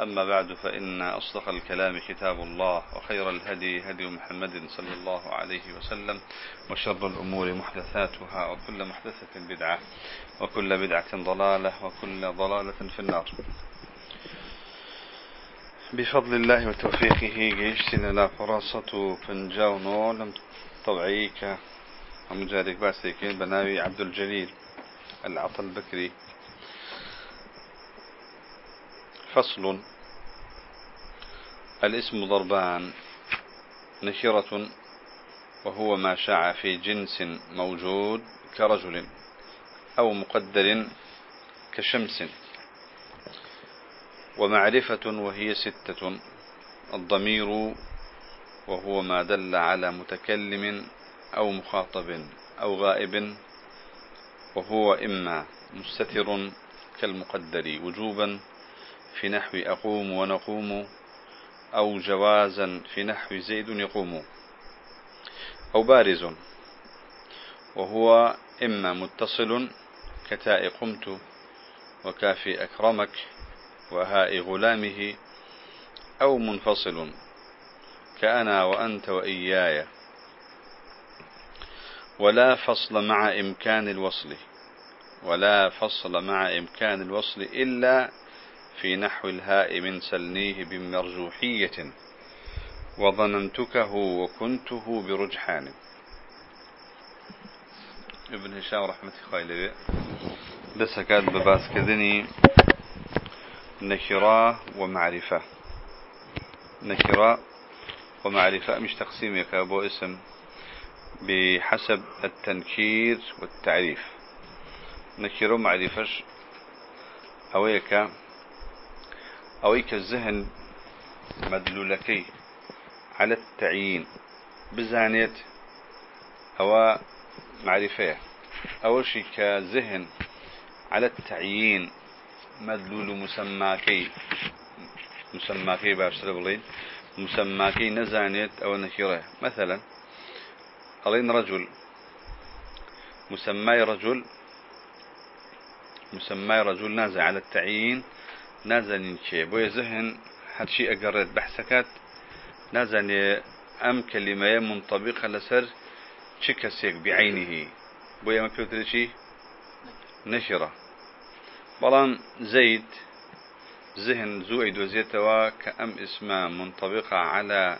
أما بعد فإن أصدق الكلام كتاب الله وخير الهدي هدي محمد صلى الله عليه وسلم وشر الأمور محدثاتها وكل محدثة بدعة وكل بدعة ضلالة وكل ضلالة في النار. بفضل الله وتوفيقه جيشتنا لا فرصة فنجاونو لم طبعيك ومجارك باسيكين بناوي عبد الجليل العطل البكري. فصل. الاسم ضربان نكرة وهو ما شاع في جنس موجود كرجل أو مقدر كشمس. ومعرفة وهي ستة الضمير وهو ما دل على متكلم أو مخاطب أو غائب وهو إما مستتر كالمقدر وجوبا في نحو أقوم ونقوم أو جوازا في نحو زيد يقوم. أو بارز. وهو إما متصل كتاء قمت وكافي أكرمك وهاء غلامه أو منفصل كأنا وأنت وإياي. ولا فصل مع إمكان الوصل. ولا فصل مع إمكان الوصل إلا في نحو الهاء من سلنيه بمرجوحية. وظننتكه وكنته برجحان. ابن هشام رحمة خيلي دسكات بباس كذني نكرة ومعرفة. نكرة ومعرفة مش تقسيم يكابو اسم. بحسب التنكير والتعريف. نكرة ومعرفة. أويك أويك الذهن مدلولكي على التعيين. بزانيت أو معرفة. أول شيء كذهن على التعيين مدلول مسماكي. مسماكي باشتر بلين مسماكي نزانيت أو نكرة. مثلا قالين رجل. مسماي رجل. مسماي رجل نازع على التعيين نازل شيء بوي ذهن هاد شيء أقرد بحثكات. نازل أم كلمة منطبقة لسر شكسيك بعينه؟ بوي أم كوتر شيء نشرة. بلان زيد ذهن زويد وزيتوا كأم اسمه منطبقة على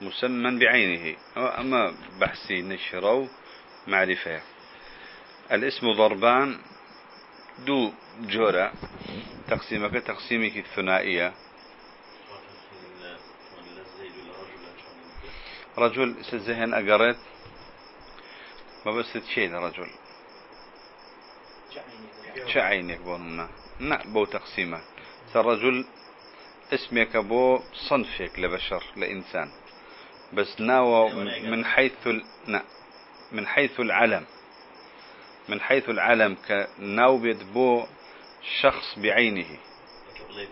مسمى بعينه. أما بحثي نشرة معرفة الاسم ضربان دو جورا تقسيمك تقسيمك الثنائية. رجل سزهن أقرت ما بس شيء رجل. شعينك بونا نا بو تقسيمه. الرجل اسمك بو صنفك لبشر لإنسان. بس ناو من حيث نا من حيث العلم. من حيث العلم كناو بيد بو شخص بعينه. زيد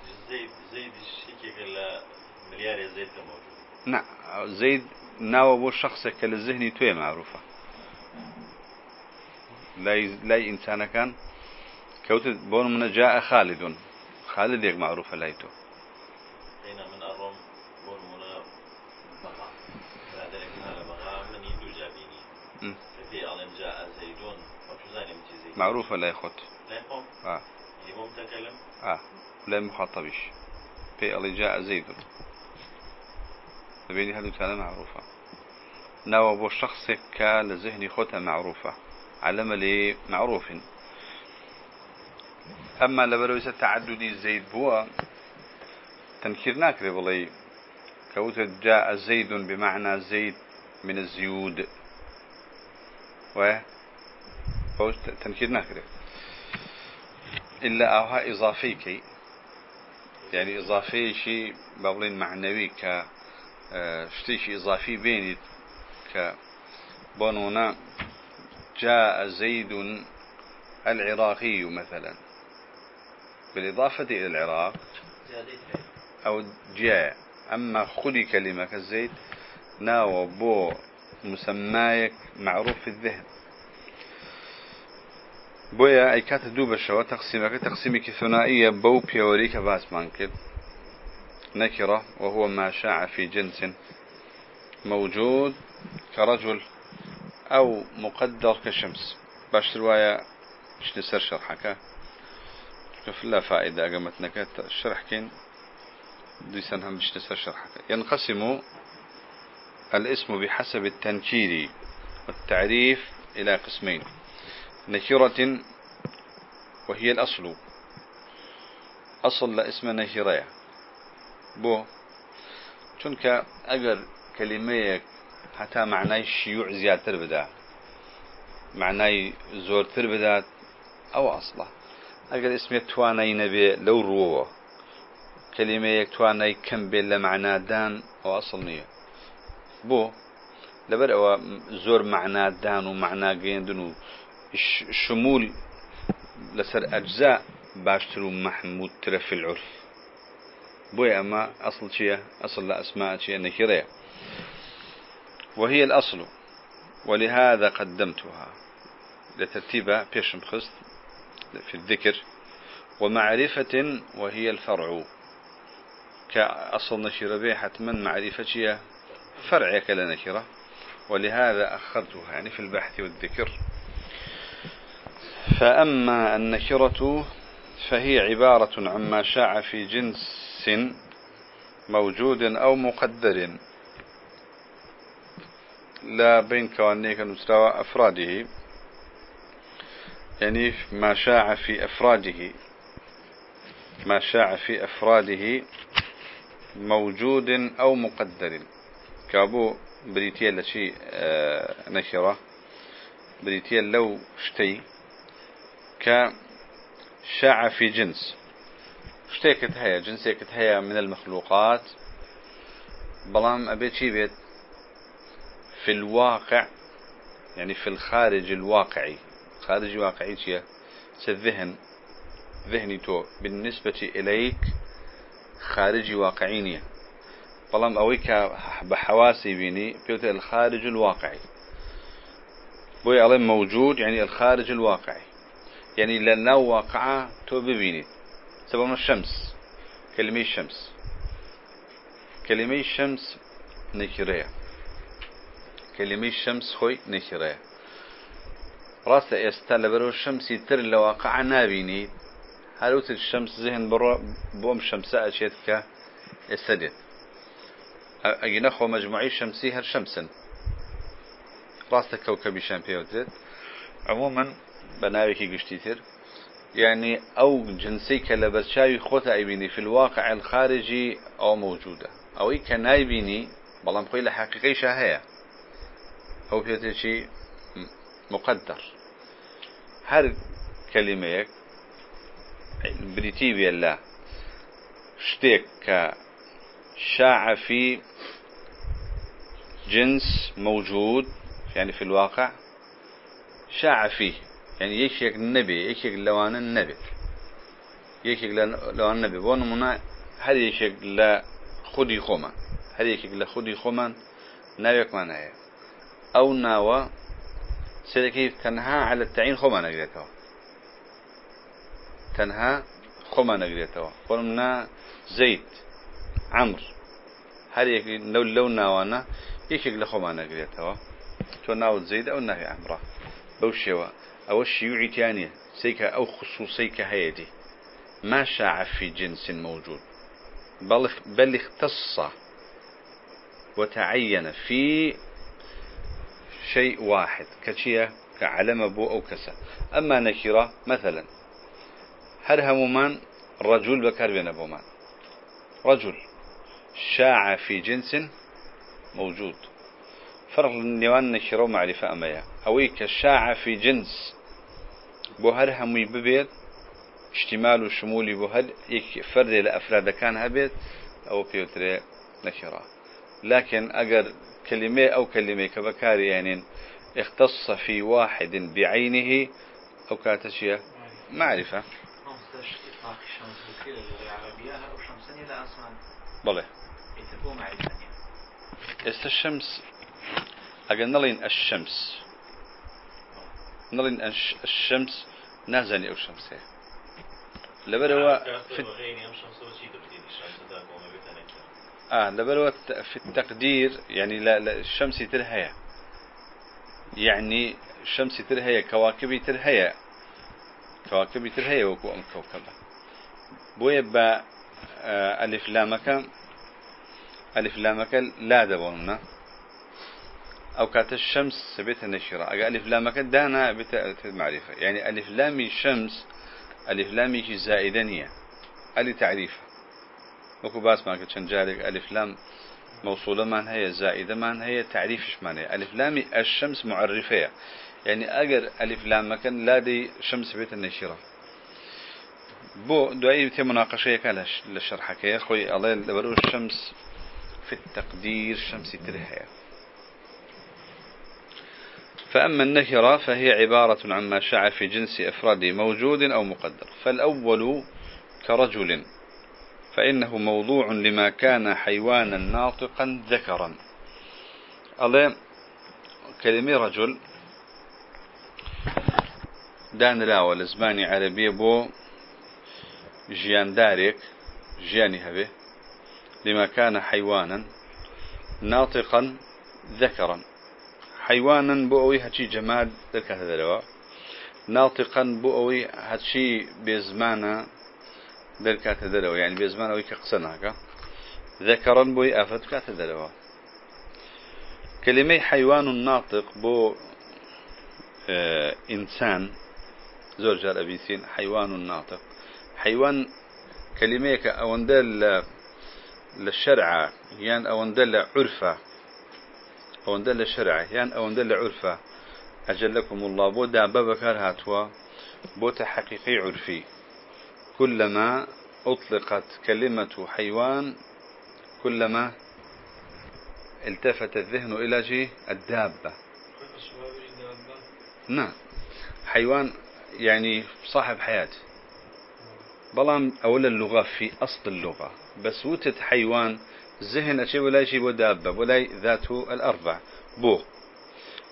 زيد مليار زيد نعم زيد ناو بو شخص كالذهني توي معروفة. لا لا إنسان كان كوت بون من جاء خالد. خالد يك معروفة لايتو من بون من بقى بعد ذلك هذا بقى من يدو جابيني في علم جاء زيدون معروفة لا يخط لا يقوم آه. آه لا مخاطبش في اللي جاء زيد. بيني هذه كلام معروفة. ناو أبو شخص كالذهن خوتها معروفة. علم لي معروف. أما لبرويس تعددي زيد بوا تنكير ناكري بلي كوت جاء زيد بمعنى زيد من الزيود. و تنكير ناكري. إلا أوها إضافي كي يعني إضافي شيء بابلين معنوي ك شتيش إضافي بيني ك. بونونا جاء زيد العراقي مثلا. بالإضافة إلى العراق أو جاء. أما خلي كلمة كالزيت ناو بو مسمايك معروف في الذهن. بويا أي كانت دوبة شوا تقسيمك تقسيمك ثنائية بو بيوريك باس مانكل نكرة وهو ما شاع في جنس موجود كرجل أو مقدر كشمس باش رواية مش نسر شرحك شوف لا فائدة قامت نكت الشرح كين ديسان هم مش نسر شرحك ينقسم الاسم بحسب التنكير والتعريف إلى قسمين. نكرة وهي الأصل. أصل لاسم نكرة بو چونك أجر كلمة حتى معناه الشيوع زيادة بدا معناه زور بدا أو أصله أجر اسم تواني نبي لو روه كلمة تواني كم بلا معنى دان أو أصل نية. بو لبر أو زور معنى دان ومعنى جيندن شمول لسر أجزاء باشترو محمود ترف العرف. بوي أما أصل شيء أصل لأسماء شيء نكرية وهي الأصل ولهذا قدمتها. لترتيبها بيشم خست في الذكر. ومعرفة وهي الفرع. كأصل نشير به حتما معرفة فرع كلا نكرة ولهذا أخذتها يعني في البحث والذكر. فأما النكرة فهي عبارة عما شاع في جنس موجود أو مقدر. لا بين كوانيك المستوى أفراده. يعني ما شاع في أفراده. ما شاع في أفراده موجود أو مقدر. كابو بريتيا لشي آه نكرة. بريتيا لو شتي. كشاع في جنس. شتيكت هيا جنسيكت هيا من المخلوقات. بلام أبيت شي بيت؟ في الواقع يعني في الخارج الواقعي. خارج واقعي شيء سذهن ذهني تو. بالنسبة إليك خارجي واقعينية بلام أويك بحواسي بيني بيوت الخارج الواقعي. بوي علم موجود يعني الخارج الواقعي. يعني لنا واقعة تو ببيني. سبب الشمس. كلمة الشمس كلمة الشمس نكرية. كلمة الشمس خوي نكرية. راس استا لبرو الشمس يتر لواقع نابيني. هلوت الشمس ذهن برو بوم شمس اشيتك استدت أجينا خو مجموعي شمسي هر شمسا راس كوكبي شامبيوتت عموما بناويكي قشتيتر يعني أو جنسي كلبرشاوي خوت أيبيني في الواقع الخارجي أو موجودة أو إيه كان أيبيني بلام خوي لحقيقي شاهية أو شيء مقدر. هر كلمة بريتي بيلا شتيك شاع في جنس موجود يعني في الواقع شاع فيه يعني يشيك النبي يشيك لوان النبي. يشيك لوان النبي. بون منا هل يشيك لا خدي خما هل يشيك لا خدي خما نبيك معناه أو ناوى سيدكي تنهى على التعيين خما نقريتها تنهى خما نقريتها قلنا زيت عمر هل يك لو لو ناوانا يشيك لخما نقريتها تو ناو زيد أو نهي عمره بوشيوا أو الشيوعي تانية سيكا أو خصوصيك هيدي. ما شاع في جنس موجود. بل, بل اختص وتعين في شيء واحد كشيء كعلم بو أو كسا. أما نكرة مثلا هر همومان رجل بكر بين أبومان رجل شاع في جنس موجود. فرق النيوان نكرة ومعرفة أمية أوي كشاع في جنس. بو هر هموي ببيت اشتمال وشمولي بو هر يك فرد لأفراد كان هبيت أو بيوتري نكرة لكن أجر كلمة أو كلمة كبكاري يعني اختص في واحد بعينه أو كاتشية معرفة. بله. الشمس أجل نلين الشمس. نلين الشمس نازني أو شمس لبروا في آه لبروا في التقدير يعني لا, لا الشمس ترهيا يعني الشمس ترهيا كواكب ترهيا كواكب ترهيا وكو أم كوكبة. بويا با آه، ألف لامك. ألف لامك لا دبونا أو كانت الشمس سبيت النشرة. أجا ألف لامك دانا بتاعت المعرفة. يعني ألف لامي شمس ألف لامي زائدانية ألي تعريفة. وكو باس ما كنت جارك ألف لام موصولة من هي زائدة من هي تعريفش من هي. ألف لامي الشمس معرفية يعني أجر ألف لام كان لا دي شمس بيت النشرة. بو دعي في مناقشة كالش للشرح كي أخوي. الله لبرو الشمس في التقدير شمس ترهية فأما النكرة فهي عبارة عما شاع في جنس إفراد موجود أو مقدر. فالأول كرجل فإنه موضوع لما كان حيوانا ناطقا ذكرا. الله كلمة رجل. دان لا زماني عربية بو جيان دارك جياني هبه لما كان حيوانا ناطقا ذكرا. حيوانا بؤوي هاتشي جماد ذلك هذا ناطقا بؤوي هاتشي بزمانا ذلك هذا يعني بزمان أوي كقصناك ذكرا بوي آفت كهذا كلمة حيوان ناطق بو آه إنسان. زوج أبيسين حيوان ناطق. حيوان كلمة أوندل للشرع. يعني أوندل عرفة. أوندل شرع يعني أوندل عرفة. أجلكم الله بودا بابكار هاتوا بوتا حقيقي عرفي. كلما أطلقت كلمة حيوان كلما التفت الذهن إلى جي الدابة. نعم. حيوان يعني صاحب حياة. بلام أولا اللغة في أصل اللغة. بس وتت حيوان ذهن أشي ولا شيء ودابة ولا ذاته الأربع. بو.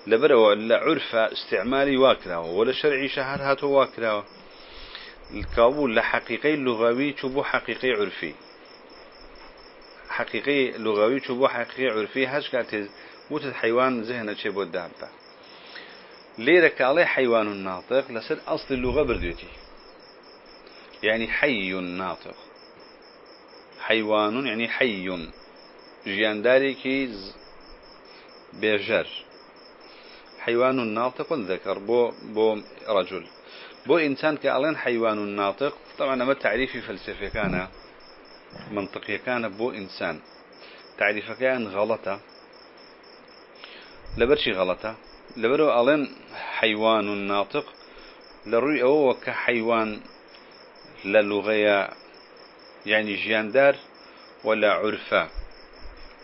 لبرو لعرفة استعمالي واكراه ولا شرعي شهر هاتو واكراه الكابول لحقيقي لغوي شبو حقيقي عرفي. حقيقي لغوي شبو حقيقي عرفي هاش كانت وتت حيوان ذهن أشي ودابة ليرك عليه حيوان ناطق لسر أصل اللغة برديتي يعني حي ناطق. حيوان يعني حي. جيانداري كيز بيجر. حيوان ناطق ذكر بو بو رجل. بو إنسان كألين حيوان ناطق. طبعا ما تعريفي فلسفي كان منطقي كان بو إنسان. تعريف كان غلطة. لبرشي غلطة؟ لبرو ألين حيوان ناطق. لروي أو كحيوان للغة يعني جياندار ولا عرفة.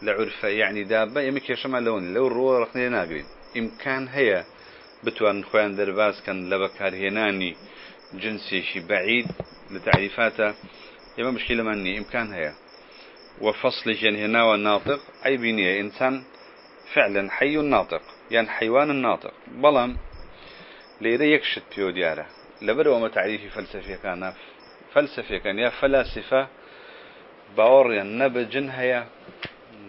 لعرفة يعني دابة يمكن يشمع لون لو الروح رقني ناقرين. إمكان هي بتوان خوان درباس كان لبكار هناني جنسي شي بعيد لتعريفاته. يما مشكلة مني إمكان هي. وفصل جن هنا والناطق أي بنية إنسان فعلا حي ناطق يعني حيوان الناطق بلام ليرى يكشت بيو دياره لبرو ما تعريفي فلسفي كان فلسفة كان يا فلاسفة باور يعني نبى جن هيا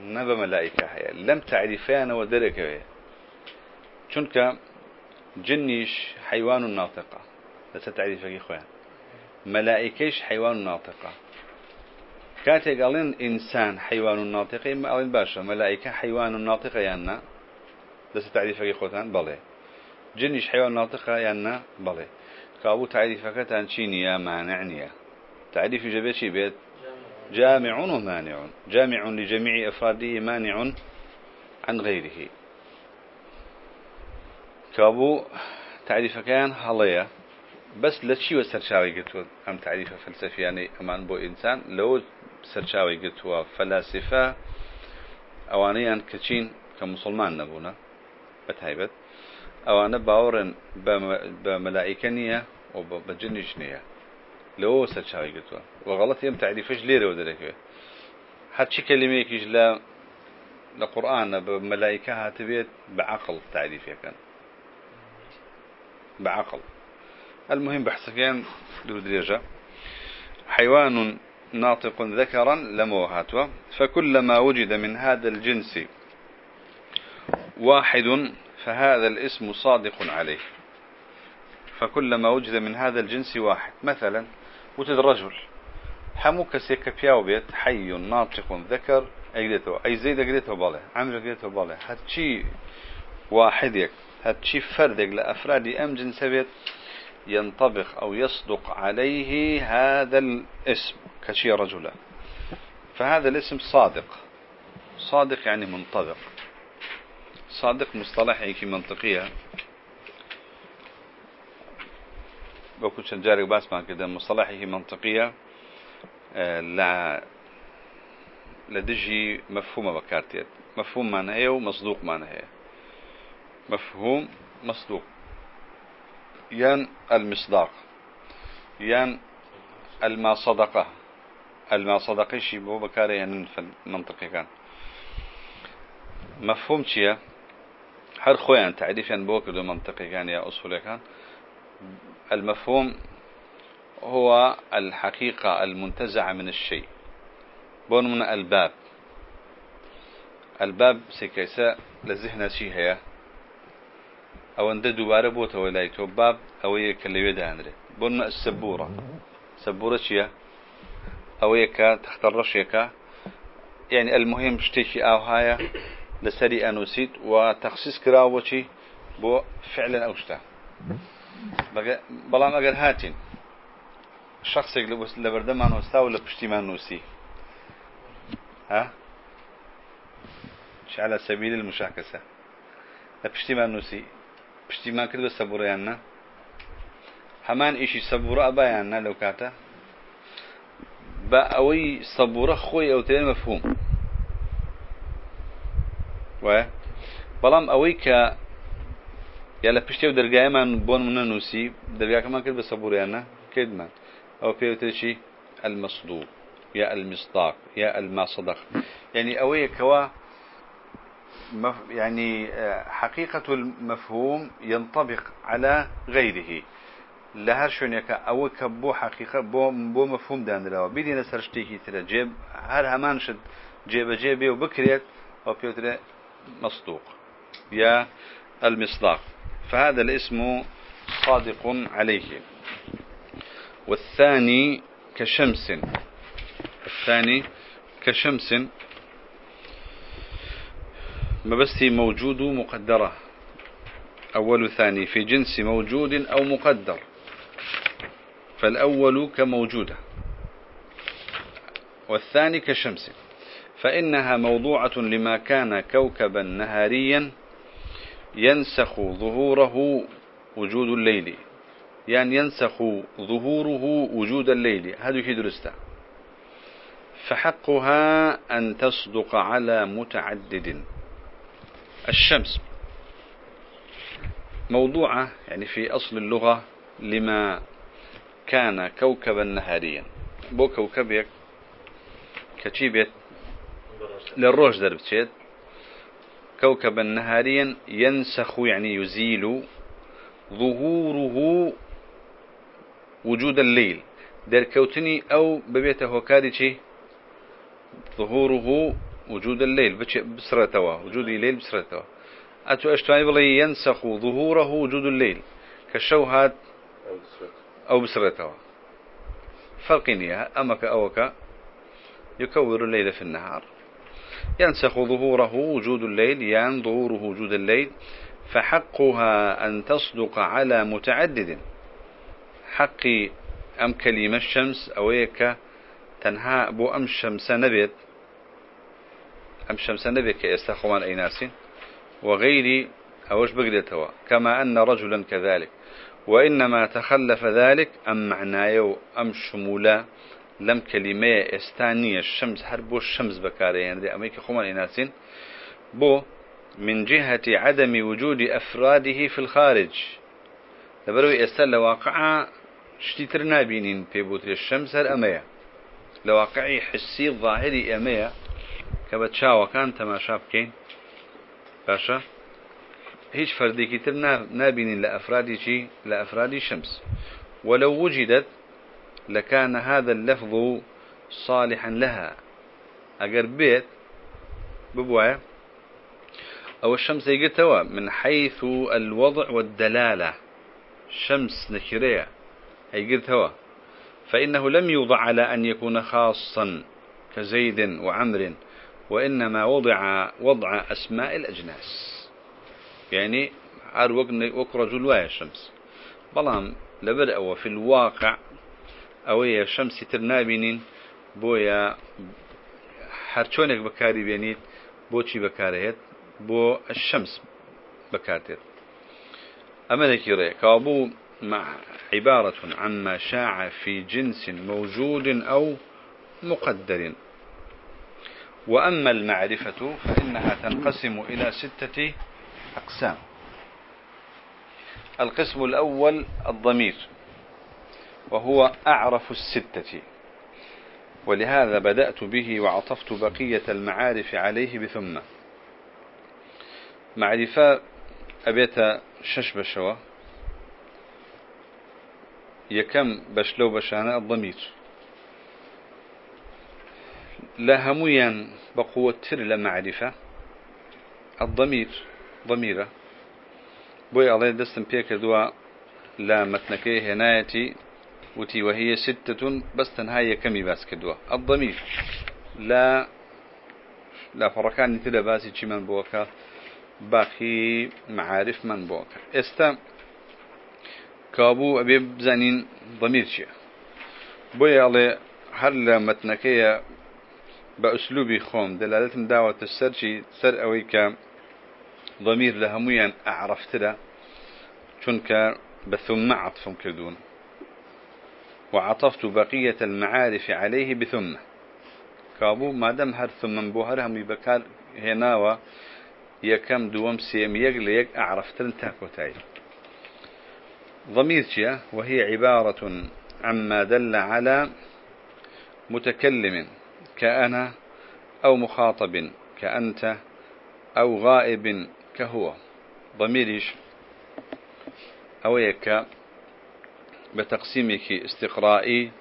نبى ملائكة هيا. لم تعرفان ودرك هيا. چونك جنيش حيوان ناطقة. تعرف يا خويا ملائكيش حيوان ناطقة. كاتي قالين إنسان حيوان ناطقة إما قالين باشا ملائكة حيوان ناطقة يانا لا تعرف يا خوتان بلي. جنيش حيوان ناطقة يانا بلي. كابو تعريفك تانشينيا مانعنيا تعريف جبيتي بيت؟ جامع ومانع جامع لجميع أفراده مانع عن غيره. كابو تعريف كان هليا بس لشي وسرشاوي قلتوا أم تعريف فلسفي يعني أمان بو إنسان لو سرشاوي قلتوا فلاسفة أوانيا كتشين كمسلمان نبونا بتهيبت أو أنا باورن بملائكة نية وبجنش نية لو سرشاوي قلتوا. وغلط يم تعريفش ليرة ودرك حتى كلمة يكيش لا القرآن بملائكة هاتبيت بعقل تعريفها كان. بعقل. المهم بحث كان درجة حيوان ناطق ذكرا لموهاتوا فكلما وجد من هذا الجنس واحد فهذا الاسم صادق عليه. فكلما وجد من هذا الجنس واحد مثلا وجد رجل حموك سيكا بياو بيت حي ناطق ذكر أجدته أي زيد أجدته بالله عمر أجدته بالله هاتشي واحد هاتشي فردك لأفراد أم جنس بيت ينطبق أو يصدق عليه هذا الاسم كشي رجلا. فهذا الاسم صادق. صادق يعني منطبق. صادق مصطلح هيك منطقية بكون شنجارك باس ما كده مصطلح هيك منطقية آه، لا لدجي مفهومة بكارتيت مفهوم معنى هي ومصدوق معنى هي مفهوم مصدوق. ين المصداق. ين الما صدقه الما صدقه شي بو بكاري يعني منطقي كان مفهوم چیه؟ هر خويا تعريفا بوك دو منطقي كان يا أصول كان المفهوم هو الحقيقة المنتزعة من الشيء. بون من الباب. الباب سيكيسا لذهن شي هي أو اند دوباره بوته ولايته باب أو يكلوي دانري بون السبورة. سبورة شيا أو تختار شيكا يعني المهم شتيكي أو هايا لسري أنوسيت وتخصيص كراوتي بو فعلا أو شتا بلام أجر هاتين. شخص يقلب لبردمان وستا ولا بشتيمان نوسي. ها؟ على سبيل المشاكسة. لبشتيمان نوسي. بشتيمان كده يعني همان إيشي سبورة يعني لو كاتا. بأوي صبورة خوي أو تين مفهوم. وای. بەڵام ئەوەی کە یا لە پشتی و دەرگایمان بۆن منە نووسی دەرگاکەمان کرد بە سەبوریانە کردمان. ئەو پێوترشی المصدوق يا المصداق يا المصدق يعني أوي كوا يعني حقيقة المفهوم ينطبق على غيره. لهر شونيك أو كبو حقيقة بو بو مفهوم دان دراوا بيدينا سرشتيكي ترى جيب هر همان شد جيب جيبه وبكريت أو بيوتري مصدوق يا المصداق. فهذا الاسم صادق عليه. والثاني كشمس. الثاني كشمس. ما بس موجود مقدرة. أول ثاني في جنس موجود أو مقدر. فالأول كموجودة. والثاني كشمس. فإنها موضوعة لما كان كوكبا نهاريا ينسخ ظهوره وجود الليل. يعني ينسخ ظهوره وجود الليل. هذا في درسته فحقها أن تصدق على متعدد. الشمس. موضوعة يعني في أصل اللغة لما كان كوكبا نهاريا. بو كوكبك كتيبت للروج دربتشيت كوكبا نهاريا ينسخ يعني يزيل ظهوره وجود الليل. در كوتني أو ببيته هوكادي ظهوره وجود الليل. بسرتوا وجود الليل بسرتوا أتو أشتواني بلي ينسخ ظهوره وجود الليل. كالشوهات أو بسرتوا فرقينيها أمك أوك يكور الليل في النهار. ينسخ ظهوره وجود الليل يعني ظهوره وجود الليل فحقها أن تصدق على متعدد. حق أم كلمة الشمس أويك تنهى بو أم الشمس نبت أم الشمس نبت كيستخوان أي ناس. وغير أوش بقدتها كما أن رجلا كذلك. وإنما تخلف ذلك أم معناه أم شمولا. لم كلمة استانية الشمس هر بو الشمس بكاري. يعني أمريكا خمان إناسين بو من جهة عدم وجود أفراده في الخارج. لبروي استل واقع شتيتر نابينين في بوتر الشمس الأمية لواقعي حسي ظاهري أمية. كبتشا وكان تماشا بكين. باشا. هيش فردي كتر نابين لأفراد شي؟ لأفراد شمس. ولو وجدت لكان هذا اللفظ صالحا لها. أجر بيت ببوايا أو الشمس يقتوى من حيث الوضع والدلالة. شمس نكرية. يقتوى فإنه لم يوضع على أن يكون خاصا كزيد وعمر وإنما وضع وضع أسماء الأجناس. يعني عار وك رجل واي الشمس. بلام لبر أو في الواقع هي الشمس ترنابين بويا هرچونك بكاري بينيت بوشي بكاريت بو الشمس بكاتر أما ذكره كابو مع عبارة عما شاع في جنس موجود أو مقدر وأما المعرفة فإنها تنقسم إلى ستة أقسام. القسم الأول الضمير. وهو أعرف الستة. ولهذا بدأت به وعطفت بقية المعارف عليه بثم. معرفة أبيت شش بشوة يكم بشلو بشانا الضمير. لا هميا بقوة تر لمعرفة. الضمير ضميرة. بوي الله دستم بيك دوا لا متنكي هنايتي وتي وهي ستة بس تنهاية كمي باس كدوا الضمير. لا لا فرقان نتلا باسي چي من بوكا. باقي معارف من بوكا. استا كابو أبي بزانين ضمير شيء بوي الله هل متنكي بأسلوبي خوم. دلالتم دعوة السر شي سر أويكا ضمير لهميا أعرفت له چونك بثم عطف كردون. وعطفت بقية المعارف عليه بثم. كابو ما دام هر ثم بوهر هم بكار هناوا يكم دوم سيم يقل يق أعرفت تاكوتاي ضمير وهي عبارة عما دل على متكلم كأنا أو مخاطب كأنت أو غائب كهو. ضميريش أو يكا. بتقسيمك استقرائي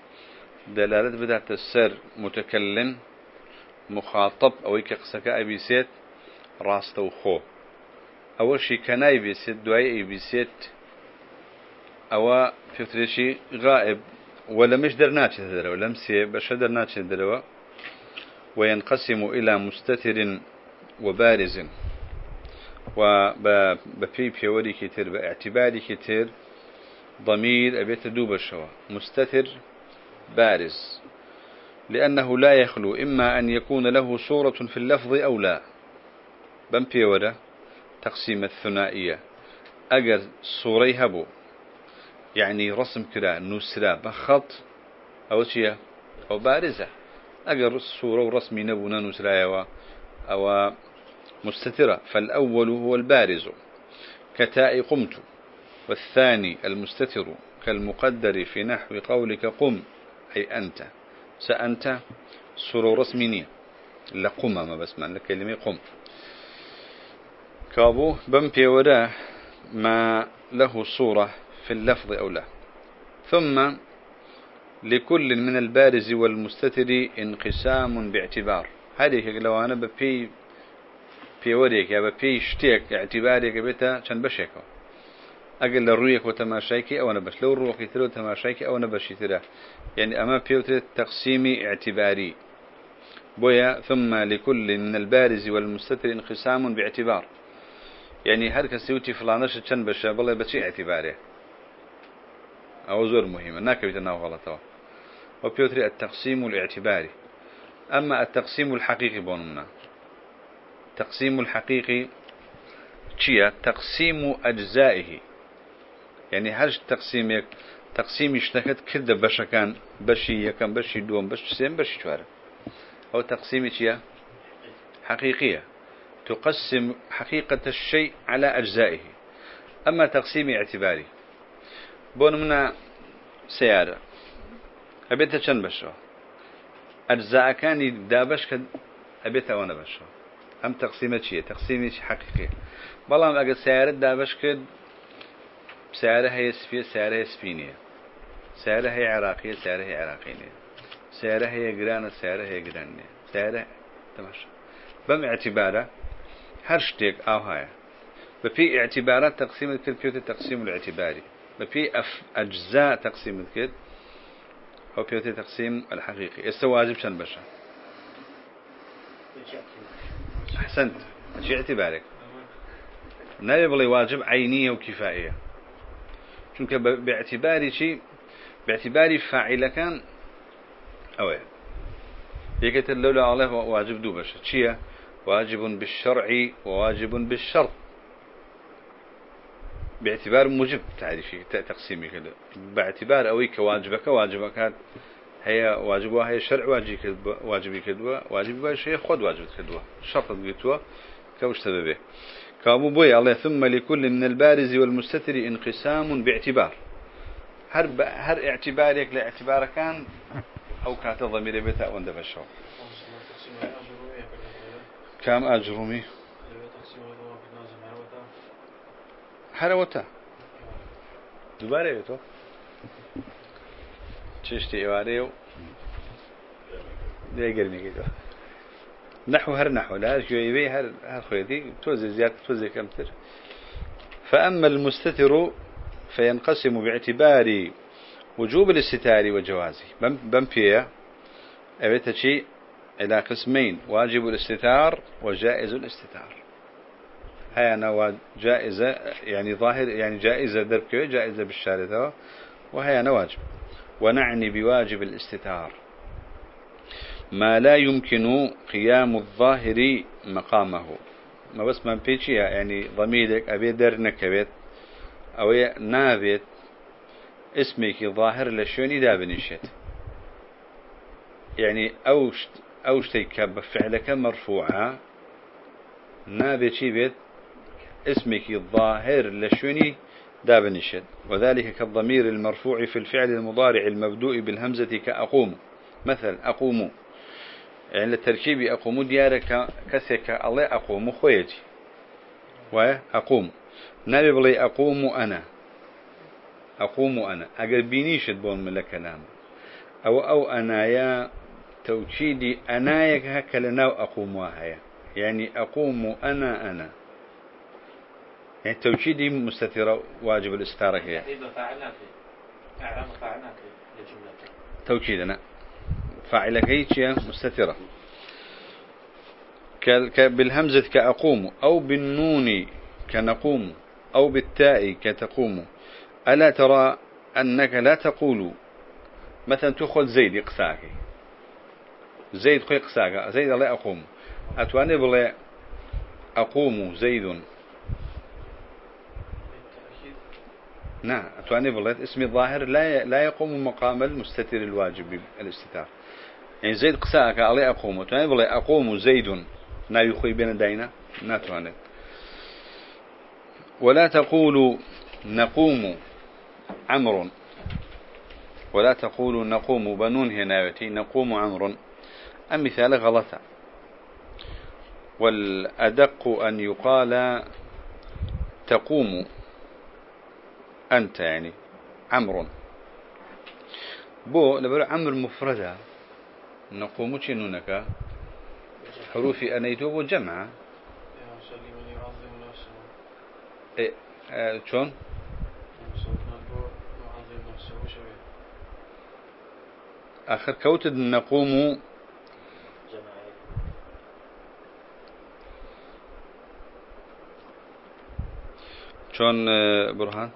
دلالة بدأت السر متكلم مخاطب أو يكا قسك أبي سيت راست وخو أول شي كناي بيسيت دعاي بيسيت أو فترشي غائب. ولا مش درناتش دروا ولا مسي بش درناتش دروا وينقسم إلى مستتر وبارز. وبفي بيوري كتير باعتباري كتير. ضمير أبيت دوب الشوا. مستتر بارز. لأنه لا يخلو إما أن يكون له صورة في اللفظ أو لا. بم بيورا تقسيم الثنائية. أجر صوري هبو. يعني رسم كرا نسرا بخط أو شيء أو بارزة. أجر صورة ورسمي نبونا نسرا أو مستترة. فالأول هو البارز. كتاء قمت. والثاني المستتر كالمقدر في نحو قولك قم أي أنت. سأنت سرور لقم ما بس معنى كلمة قم. كابو بمبي ودا ما له صورة في اللفظ أو لا. ثم لكل من البارز والمستتر انقسام باعتبار. هذه لو أنا بفي پێوەرێک یا بە پێی شتێک اعتیبارێکە بێتە چەند لە ڕوویەک و تەماشایکی ئەوە بەش لەو ڕۆکی تر و ئەوە بەشی ترە يعني أما بيوتريت تقسيمي اعتباري. بويا ثم لكل من البارز والمستتر انقسام باعتبار. يعني هر كسيوتي فلانش چند بشا بلا بشي اعتباره؟ أو زور مهمة ناكبت أنه غلطه. وبيوتري التقسيم الاعتباري أما التقسيم الحقيقي بونمنا تقسيم الحقيقي چيا تقسيم أجزائه. يعني هرج تقسيم تقسيم اشتكت كده بشكان بشي يكن بشي دوم بش سين بشي شوارع. أو تقسيم چيا حقيقية. تقسم حقيقة الشيء على أجزائه. أما تقسيم اعتباري بون منا سيارة. أبيتها چند بشو؟ أجزاء كان دابش كد أبيتها وأنا بشو؟ أم تقسيمة شيء تقسيمة حقيقية بلام أجد سيارة دابش كد سيارة هي سفية سيارة هي سفينية. سيارة هي عراقية سيارة هي عراقية سيارة هي جرانة هي سيارة تماشى بم اعتبارة هر شتێک ئاو هەیە بەپی اعتبارات تقسیمت کرد پێوتە تقسیم الاعتباري بەپی ئەجزا تقسیمت کرد ئەو پێوتە تقسیم الحقيقي ئێستا واجب چەند بەشە؟ حسنت. شي اعتبارك نبي بڵێ واجب عينية وكفائية چونکە باعتباري شيء باعتباري فاعل كان أوه يكتر لولا الله واجب دو بشر چيا واجب بالشرع وواجب بالشرط. باعتبار موجب تعريفي تقسيمي كده باعتبار أوي كواجبك واجبك هي واجبها هي شرع واجب واجبي كدوا واجب شيء خد واجب كدوا شرط بيتوا كوش سببه كابو بوي الله ثم لكل من البارز والمستتر انقسام باعتبار. هر هر اعتبارك لاعتبار كان أو كانت ضمير بيتا وند بشو كام أجرمي هروتا. دوباره بيتو چشتی ایواره و دیگر میگیدو نحو هر نحو لا جويبي هر هر خويدي توزي زيادة توزي كمتر فأما المستتر فينقسم باعتبار وجوب الاستتار وجوازه. بم فيها أبيت شيء إلى قسمين واجب الاستتار وجائز الاستتار. هاي أنا جائزة يعني ظاهر يعني جائزة دربكوية جائزة بالشارع وهي أنا واجب. ونعني بواجب الاستتار. ما لا يمكن قيام الظاهر مقامه. ما بس من بيتشي يعني ضميرك أبي درنك بيت أو نابت اسمك ظاهر لشوني دابنشت يعني أوشت أوشتيك بفعلك مرفوعة نابتشي بيت اسمك الظاهر لشوني دابنشت وذلك كالضمير المرفوع في الفعل المضارع المبدوء بالهمزة كأقوم مثل أقوم يعني التركيب أقوم ديارك كسك الله أقوم خويتي. وأقوم نبي بلي أقوم أنا. أقوم أنا. أقل بينيشت بون من الكلام أو أو أنا يا توكيدي أنا هكا لناو أقوم وهايا يعني أقوم أنا أنا. يعني توكيدي مستترة واجب الاستارة هي. توكيدنا فاعلك هي مستترة. بالهمزة كأقوم أو بالنون كنقوم أو بالتاء كتقوم. ألا ترى أنك لا تقول مثلا تأخذ زيد يقساك زيد قساك زيد لا أقوم أتواني بلا أقوم زيد. نعم أتواني بلا اسم الظاهر لا لا يقوم مقام المستتر الواجب الاستتار يعني زيد قساك علي أقوم أتواني بلا أقوم زيد. نا يخوي بين دينا ناتواني ولا تقول نقوم عمر ولا تقولوا نقوم بنون هنايتي نقوم عمر المثال غلط. والأدق أن يقال تقوم أنت يعني عمر بو لبرو عمر مفردة. نقوم نونك حروف أنيتو وجمع إيه آه شون آخر كوت نقوم شون برهان؟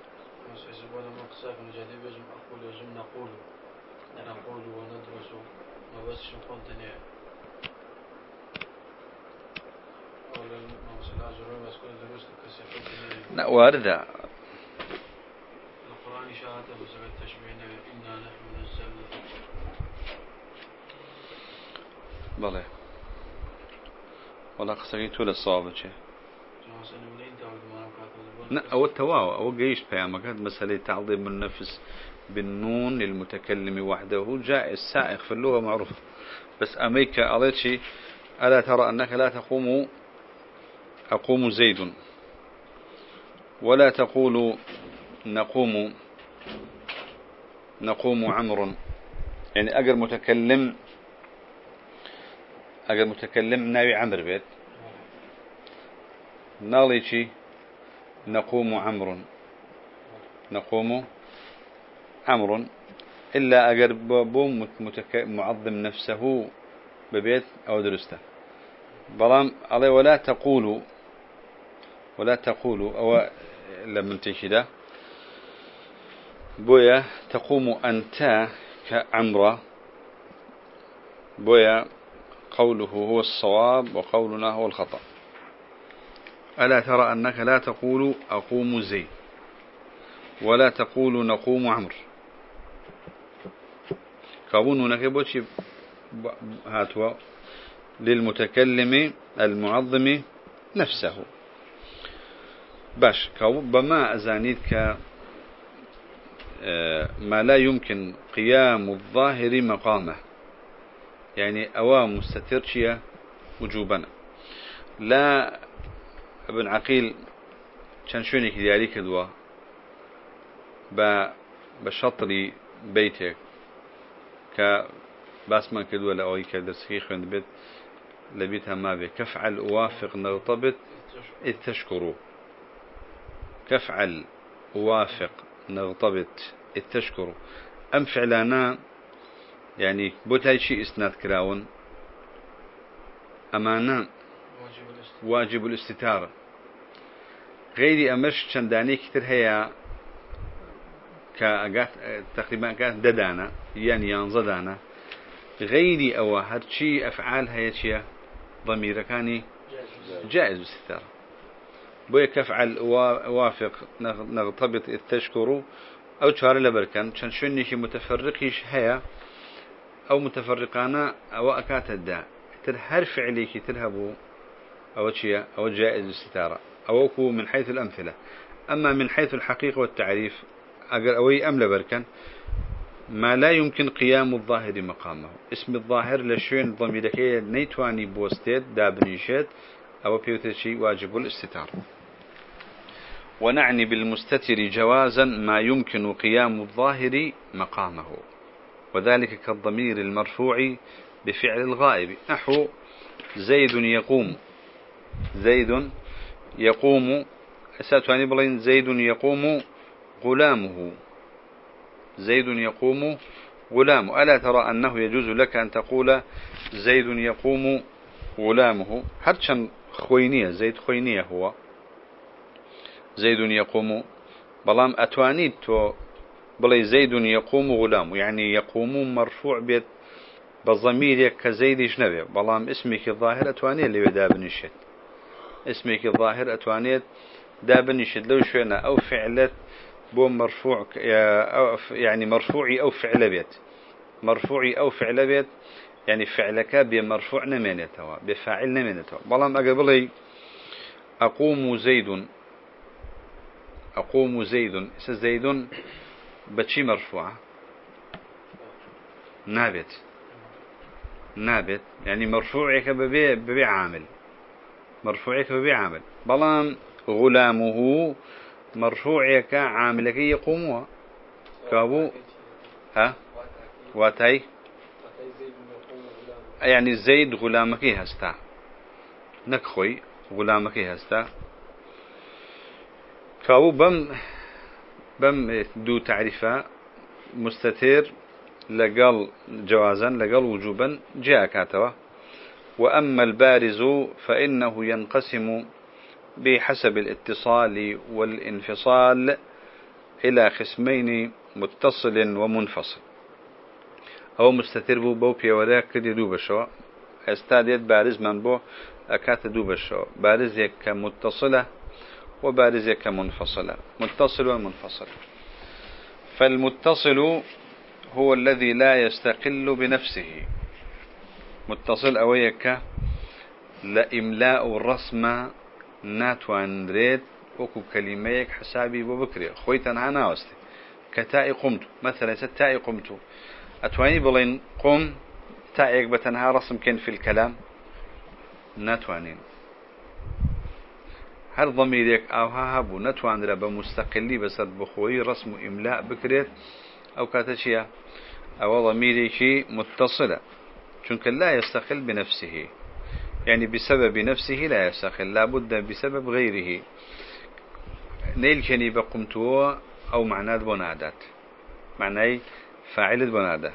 لا واردة. القرآن شاهد وزغت تشبيهنا إنا نحن نزلنا. بله. والله قصدي طول الصواب شيء أو التواو أو جيش بيامك مسألة تعظيم النفس. بالنون للمتكلم وحده. جائز سائغ في اللغة معروف. بس أمريكا قالت شيء ألا ترى أنك لا تقوم أقوم زيد. ولا تقول نقوم نقوم عمر يعني أجر متكلم أجر متكلم ناوي عمر بيت. ناليشي نقوم عمر نقوم عمر إلا أجر بوم معظم نفسه ببيت أو درسته. بلام عليه ولا تقولوا ولا تقولوا أو لما تشده بويا تقوم أنت كعمرة بويا قوله هو الصواب وقولنا هو الخطأ. ألا ترى أنك لا تقول أقوم زيد ولا تقول نقوم عمر كابون نكبوشي هاتوا للمتكلم المعظم نفسه. باش بما أزانيد ك آه، ما لا يمكن قيام الظاهر مقامه يعني أوام مستترشية وجوبنا. لا ابن عقيل كان شونك ديالي كدوا بشطري بيتك. ك باسمان كدوا لأوي كدرسكي خوند بيت لبيتها ما بي كفعل أوافق نرتبط إذ تشكروا كفعل أوافق نرتبط إذ تشكروا أم فعلانا يعني بوتاي شيء إسناد كراون أمانا واجب الاستتارة غيري أمرش چنداني كتر هيا كأقات تقريبا كات ددانا يعني ينزدانا غيري أو هرشي أفعال هي شيء ضمير كاني جائز الاستتارة بويا كفعل وافق إذ تشكروا. أو شهر لبركان شن شنيش متفرقيش هيا أو متفرقانا أو أكات الداء. تر هر فعليك ترهبوا أو شيء أو جائز أو أكو من حيث الأمثلة. أما من حيث الحقيقة والتعريف أقل أوي أم لبركن ما لا يمكن قيام الظاهر مقامه. اسم الظاهر لشين ضميرك نيتواني بوستيت دابنيشت أو بيوتشي واجب الاستتار. ونعني بالمستتر جوازا ما يمكن قيام الظاهر مقامه. وذلك كالضمير المرفوع بفعل الغائب. نحو زيد يقوم. زيد يقوم. ساتواني بلين زيد يقوم غلامه. زيد يقوم غلامه. ألا ترى أنه يجوز لك أن تقول زيد يقوم غلامه؟ حتى خوينية زيد خوينية هو. زيد يقوم بلام أتوانيت تو بلي زيد يقوم غلامه يعني يقوم مرفوع بيت بضمير كزيد شنبه بلام اسمك الظاهر أتواني اللي بدا بنشت اسمك الظاهر أتوانيت دابنشد لو شوينا أو فعلت بو مرفوع يعني مرفوعي أو فعل بيت. مرفوعي أو فعل بيت يعني فعلك بمرفوع نمينتوا بفاعل نمينتوا بلام أقبلي أقوم زيد. أقوم زيد. زيد بشي مرفوعة؟ نابت. نابت. يعني مرفوعك ببي, ببي عامل. مرفوعك ببي عامل. بلام غلامه مرفوعك عاملك يقومها كابو؟ ها؟ واتي يعني زيد غلامك هستا. نكخوي غلامك هستا. كابو بم بم دو تعريفة مستتر لقال جوازا لقال وجوبا جاء كاتوا. وأما البارز فإنه ينقسم بحسب الاتصال والانفصال إلى قسمين متصل ومنفصل. أو مستتر بو بو بيولا كدي دو بشو استاديت بارز من بو أكات دو بشو بارز يك متصلة وبارز يك منفصلة متصل ومنفصل فالمتصل هو الذي لا يستقل بنفسه. متصل أويك لإملاء الرسم ناتوان ريت وكو كلميك حسابي ببكري. خوي تنها ناوستي. كتائي قمت مثلا ستائي قمت أتواني بلين قم. تائيك بتنها رسم كن في الكلام. ناتوانين. هر ضميرك أو هابو. نتوان ربا مستقلي بس بخوي رسم إملاء بكريت. أو كاتشيا أو ضميرك متصلة. چونك لا يستقل بنفسه. يعني بسبب نفسه لا يستقل لابد بسبب غيره. نيل كني بقمتو أو معنات بنادات معنى فاعل بنادة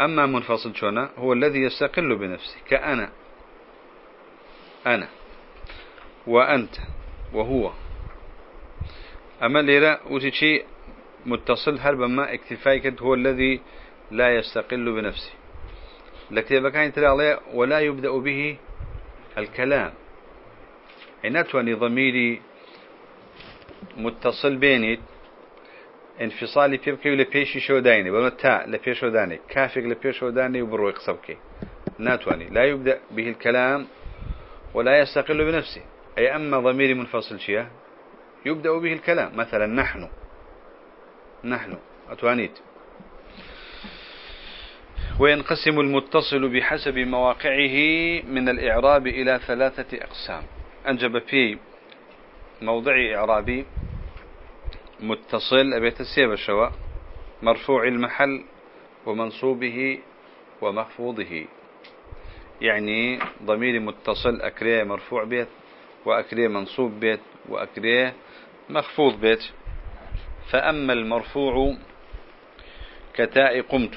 أما منفصل شونا هو الذي يستقل بنفسه كأنا. أنا. وأنت. وهو. أما ليرا وتشي متصل هرب ما اكتفايك هو الذي لا يستقل بنفسه. لكتابة كان ترى ولا يبدأ به الكلام. عناتواني ضميري متصل بيني انفصالي بيبكي لبيشي شو دايني بل تاء لبيشو داني كافك لبيشو داني وبروي قصبكي. ناتواني لا يبدأ به الكلام ولا يستقل بنفسه. أي أما ضميري منفصل شيء يبدأ به الكلام. مثلا نحن نحن أتوانيت. وينقسم المتصل بحسب مواقعه من الإعراب إلى ثلاثة أقسام. أنجب في موضع إعرابي متصل أبيت الشواء مرفوع المحل ومنصوبه ومخفوضه يعني ضمير متصل أكريه مرفوع بيت وأكريه منصوب بيت وأكريه مخفوض بيت. فأما المرفوع كتاء قمت.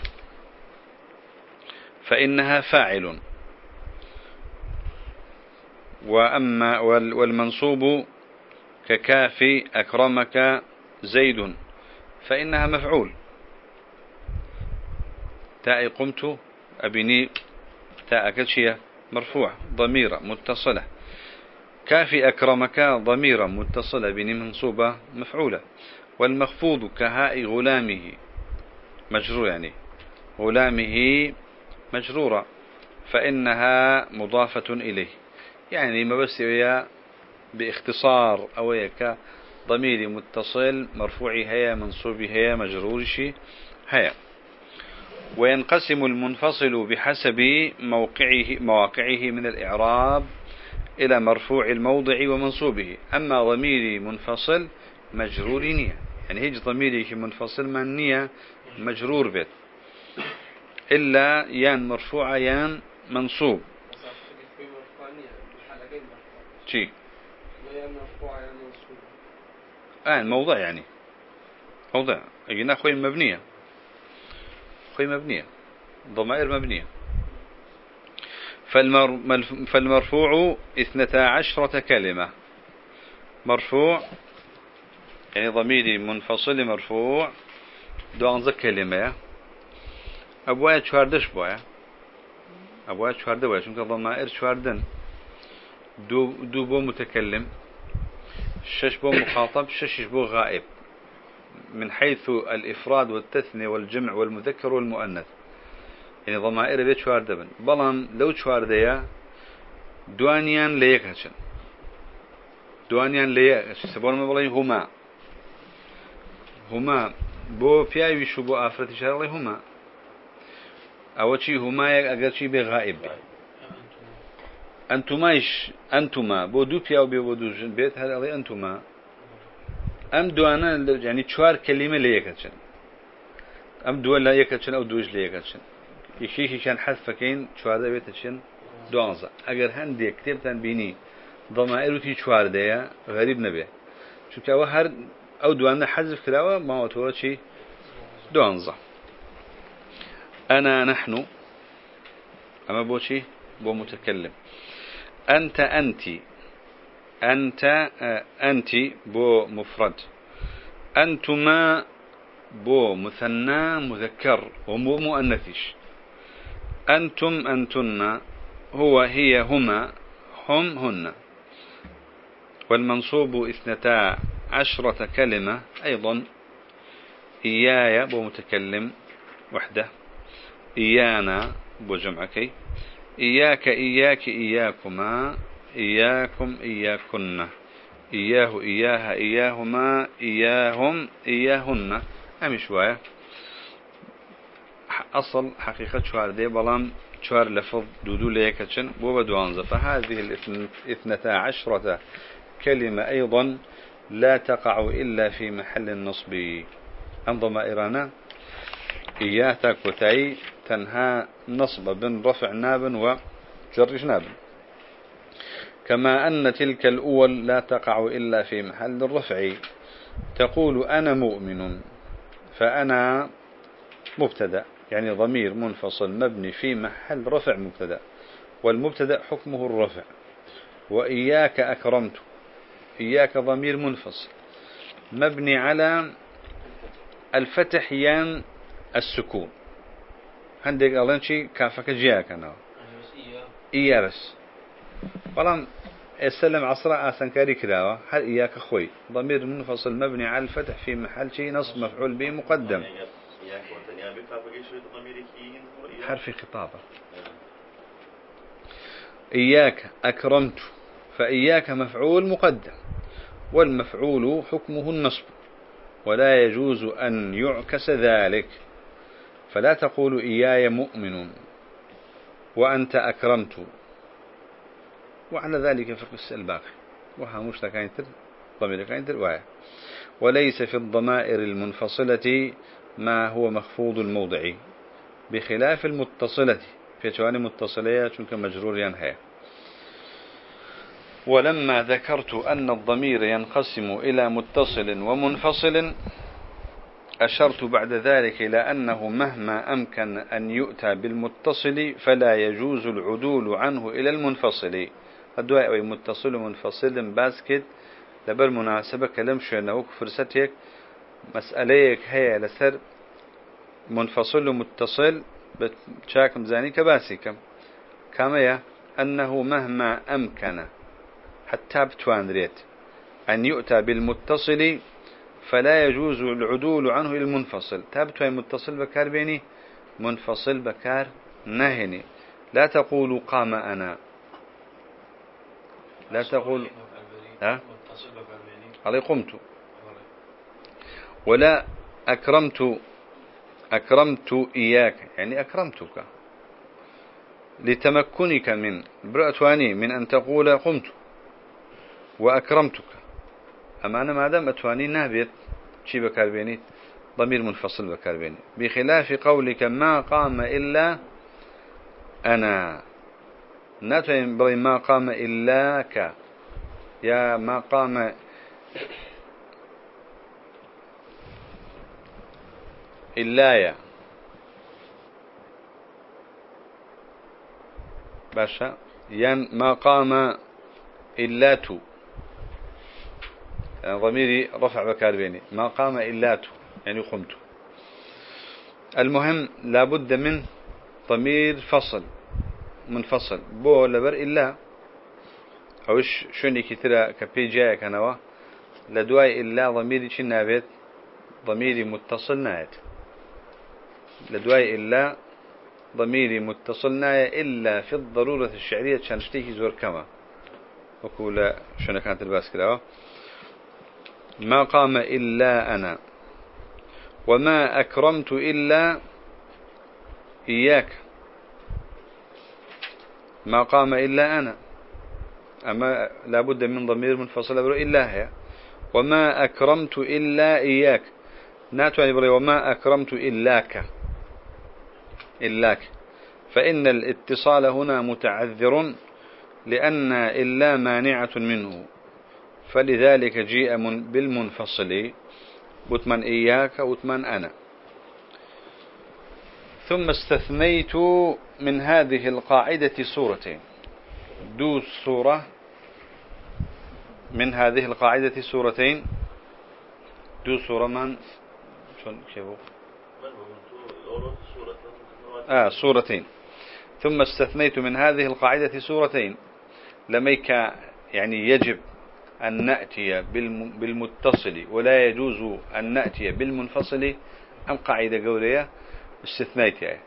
فإنها فاعل. وأما والمنصوب ككافي أكرمك زيد فإنها مفعول. تاء قمت أبني تاء كلشية مرفوع ضميرة متصلة. كافي أكرمك ضميرة متصلة بني منصوبة مفعولة. والمخفوض كهاء غلامه مجرور يعني غلامه مجرورة فإنها مضافة إليه. يعني ما بس هي باختصار أو هيك ضميري متصل مرفوعي هي منصوبي هي مجرور شي هي. وينقسم المنفصل بحسب موقعه مواقعه من الإعراب إلى مرفوع الموضع ومنصوبه. أما ضميري منفصل مجرور نية يعني هيج ضميري منفصل من نية مجرور بيت. إلا يان مرفوع يان منصوب. شي. آه موضع يعني. موضع قلنا خوي مبنية. خوي مبنية. ضمائر مبنية. فالمر فالمرفوع اثنتا عشرة كلمة. مرفوع يعني ضميري منفصل مرفوع. دوانزا كلمة. أبويا شواردش بويا أبويا شوارد بويا شنك ضمائر شواردن دو, بو متكلم شش بو مخاطب شش بو غائب من حيث الإفراد والتثنية والجمع والمذكر والمؤنث يعني ضمائر بيت شوار دبن بلان لو شوار ديا دوانيان ليك هشن دوانيان ليك سبون ما هما هما بو شو بو آفرتی شهر هما أو چی هما اگر چی به غائب بی انتماش أنتما. بو دو پیاو بی بو دو جن. بیت هر علی أنتما. أم دوانا يعني چوار كلمة ليكتشن أم دو لا يكتشن أو دوج ليكتشن يشيشي كان حذف كين چوار ده بيتشن. دوانزا اگر هندي كتبتن بيني ضمائر تي چوار ده غريب نبي. چونك أو هر أو دوانا حذف كراوه ما هو تورا چي دوانزا أنا نحن أما بو چي بو متكلم. أنت أنت أنت أنت بو مفرد. أنتما بو مثنى مذكر ومو مؤنثش. أنتم أنتن هو هي هما هم هن. والمنصوب اثنتا عشرة كلمة أيضا. إياي بو متكلم وحده. إيانا بو جمعكي. إياك إياك إياكما. إياكم إياكن إياه إياها إياهما. إياهم إياهن. أمي شوية. أصل حقيقة شوار دي بلام شوار لفظ دودو ليكتشن بوبا دوانزة فهذه الاثنتا عشرة كلمة أيضا لا تقع إلا في محل النصب. أنظم إيرانا. إياتك وتعي تنهى نصب بن رفع ناب وجرش ناب كما أن تلك الأول لا تقع إلا في محل الرفع. تقول أنا مؤمن فأنا مبتدأ يعني ضمير منفصل مبني في محل رفع مبتدأ والمبتدأ حكمه الرفع. وإياك أكرمت إياك ضمير منفصل مبني على الفتح يان السكون. عندك ألان شي كافك جياك أنا. بس فلان السلم عصر آسان كاري كراوة هل إياك خوي ضمير منفصل مبني على الفتح في محل شيء نصب مفعول به مقدم. حرف خطابة. إياك أكرمت فإياك مفعول مقدم. والمفعول حكمه النصب. ولا يجوز أن يعكس ذلك. فلا تقول إياي مؤمن وأنت أكرمت. وعلى ذلك فقس الباقي وها مشتا كاينتر ضمير كاينتر وايا وليس في الضمائر المنفصلة ما هو مخفوض الموضع. بخلاف المتصلة. في شوان متصلية مجرور ينهي. ولما ذكرت أن الضمير ينقسم إلى متصل ومنفصل أشرت بعد ذلك إلى أنه مهما أمكن أن يؤتى بالمتصل فلا يجوز العدول عنه إلى المنفصل. الدواء متصل ومنفصل باسكت. لبر مناسبة كلام شنوك فرصتك. مسأليك هي لسر منفصل ومتصل بتشاكم زاني كباسيكم كما أنه مهما أمكن حتى بتوان ريت أن يؤتى بالمتصل فلا يجوز العدول عنه إلى المنفصل. تابتوان متصل بكار بيني؟ منفصل بكار نهني. لا تقول قام أنا. لا تقول ها؟ علي قمت. ولا أكرمت أكرمت إياك. يعني أكرمتك. لتمكنك من. برأتواني من أن تقول قمت. وأكرمتك. أما أنا ما دام أتواني نابت شي بكاربيني ضمير منفصل بكاربيني بخلاف قولك ما قام إلا أنا. ناتوانین بڵێی ما قام إلا ك. یا ما قام إلا يا. باشا. یەن ما قام إلا تۆ. ضمير ی رفع بەکار بێنی ما قام إلا تۆ يعني قمت المهم لابد من ضمير فصل منفصل بو لبر إلا أوش شوني كثيرا كبي جايك أنا لدواي إلا ضميري شنا بيت ضميري متصل نايت. لدواي إلا ضميري متصل نايت إلا في الضرورة الشعرية شانشتيكي زور كما. وكولا شنو كانت الباس كده. ما قام إلا أنا. وما أكرمت إلا إياك. ما قام إلا أنا. أما لابد من ضمير منفصل إلا هي. وما أكرمت إلا إياك. ناتو يعني وما أكرمت إلاك. إلاك. فإن الاتصال هنا متعذر لأن إلا مانعة منه. فلذلك جيء بالمنفصل. وثمن إياك وثمن أنا. ثم استثنيت من هذه القاعدة صورتين دوو صورة من هذه القاعدة صورتين دوو صورة من؟ چۆن آه صورتين ثم استثنيت من هذه القاعدة صورتين لميك يعني يجب أن نأتي بالمتصل ولا يجوز أن نأتي بالمنفصل. أم قاعدة قولية استثنيتها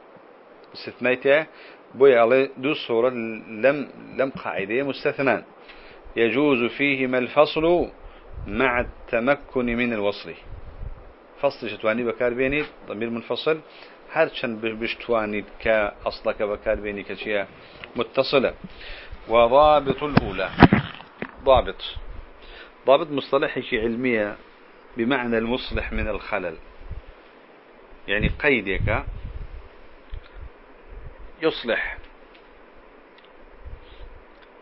استثنيتها بوي على دو صورة لم لم قاعدة مستثنان يجوز فيهما الفصل مع التمكن من الوصل. فصل شتواني بكار بيني ضمير منفصل. هرشن بشتواني كأصلك بكار بيني كشيء متصلة. وضابط الأولى. ضابط. ضابط مصطلحي علمية بمعنى المصلح من الخلل. يعني قيدك يصلح.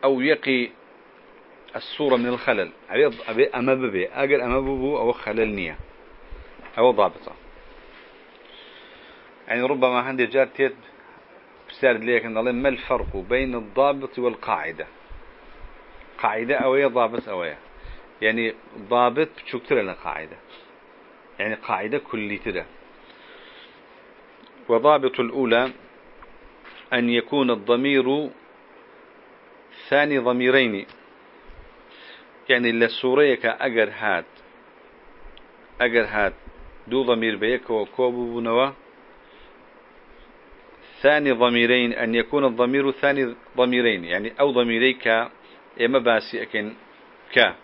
أو يقي الصورة من الخلل. أما ببي. أجر أما ببو أو خلل نية أو ضابطة. يعني ربما عندي جار تيت بسارد ليك أن ما الفرق بين الضابط والقاعدة؟ قاعدة أوية ضابط أوية يعني ضابط لنا قاعدة. يعني قاعدة كلي ترى وضابط الأولى أن يكون الضمير ثاني ضميرين. يعني لە صورة ێک ئەگەر هات ئەگەر هات دوو ضمير پێکەوە کۆ ببنەوە. ثاني ضميرين أن يكون الضمير ثاني ضميرين. يعني ئەو ضمير ێک ئێمە باسی ئەکەین کە